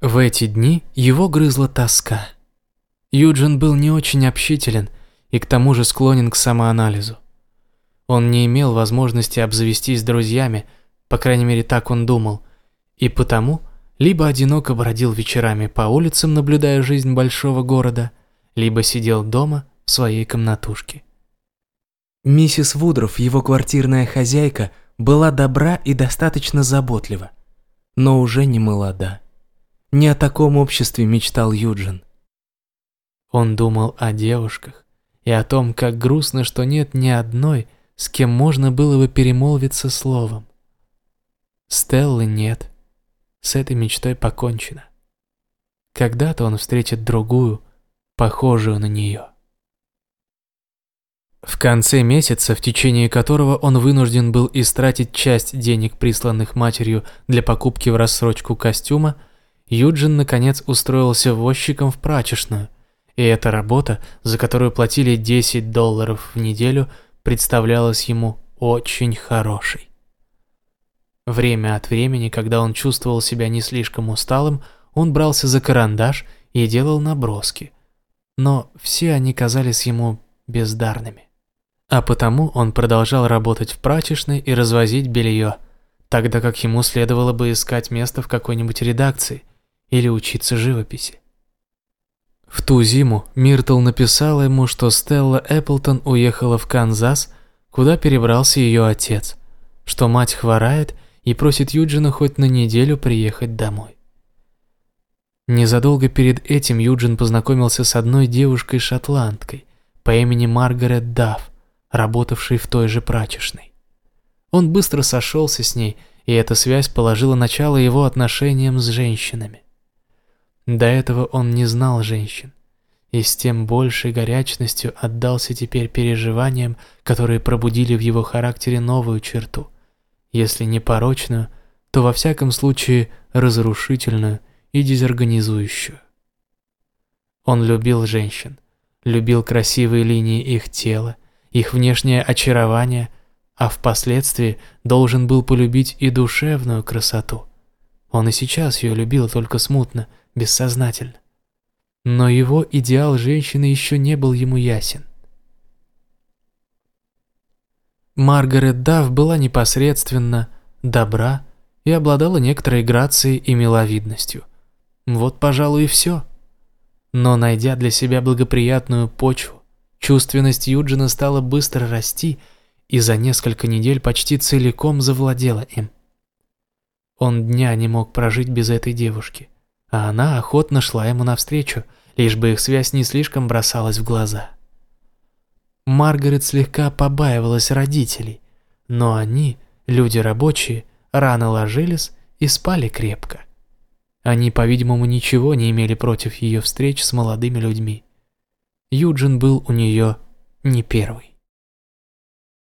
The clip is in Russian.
В эти дни его грызла тоска. Юджин был не очень общителен и к тому же склонен к самоанализу. Он не имел возможности обзавестись друзьями, по крайней мере так он думал, и потому либо одиноко бродил вечерами по улицам, наблюдая жизнь большого города, либо сидел дома в своей комнатушке. Миссис Вудров, его квартирная хозяйка, была добра и достаточно заботлива, но уже не молода. Не о таком обществе мечтал Юджин. Он думал о девушках и о том, как грустно, что нет ни одной, с кем можно было бы перемолвиться словом. Стеллы нет. С этой мечтой покончено. Когда-то он встретит другую, похожую на нее. В конце месяца, в течение которого он вынужден был истратить часть денег, присланных матерью для покупки в рассрочку костюма, Юджин наконец устроился возчиком в прачечную, и эта работа, за которую платили 10 долларов в неделю, представлялась ему очень хорошей. Время от времени, когда он чувствовал себя не слишком усталым, он брался за карандаш и делал наброски. Но все они казались ему бездарными. А потому он продолжал работать в прачечной и развозить белье, тогда как ему следовало бы искать место в какой-нибудь редакции, или учиться живописи. В ту зиму Миртл написала ему, что Стелла Эпплтон уехала в Канзас, куда перебрался ее отец, что мать хворает и просит Юджина хоть на неделю приехать домой. Незадолго перед этим Юджин познакомился с одной девушкой-шотландкой по имени Маргарет Дафф, работавшей в той же прачечной. Он быстро сошелся с ней, и эта связь положила начало его отношениям с женщинами. До этого он не знал женщин, и с тем большей горячностью отдался теперь переживаниям, которые пробудили в его характере новую черту, если не порочную, то во всяком случае разрушительную и дезорганизующую. Он любил женщин, любил красивые линии их тела, их внешнее очарование, а впоследствии должен был полюбить и душевную красоту. Он и сейчас ее любил только смутно – бессознательно. Но его идеал женщины еще не был ему ясен. Маргарет Дав была непосредственно добра и обладала некоторой грацией и миловидностью. Вот, пожалуй, и все. Но найдя для себя благоприятную почву, чувственность Юджина стала быстро расти и за несколько недель почти целиком завладела им. Он дня не мог прожить без этой девушки – а она охотно шла ему навстречу, лишь бы их связь не слишком бросалась в глаза. Маргарет слегка побаивалась родителей, но они, люди рабочие, рано ложились и спали крепко. Они, по-видимому, ничего не имели против ее встреч с молодыми людьми. Юджин был у нее не первый.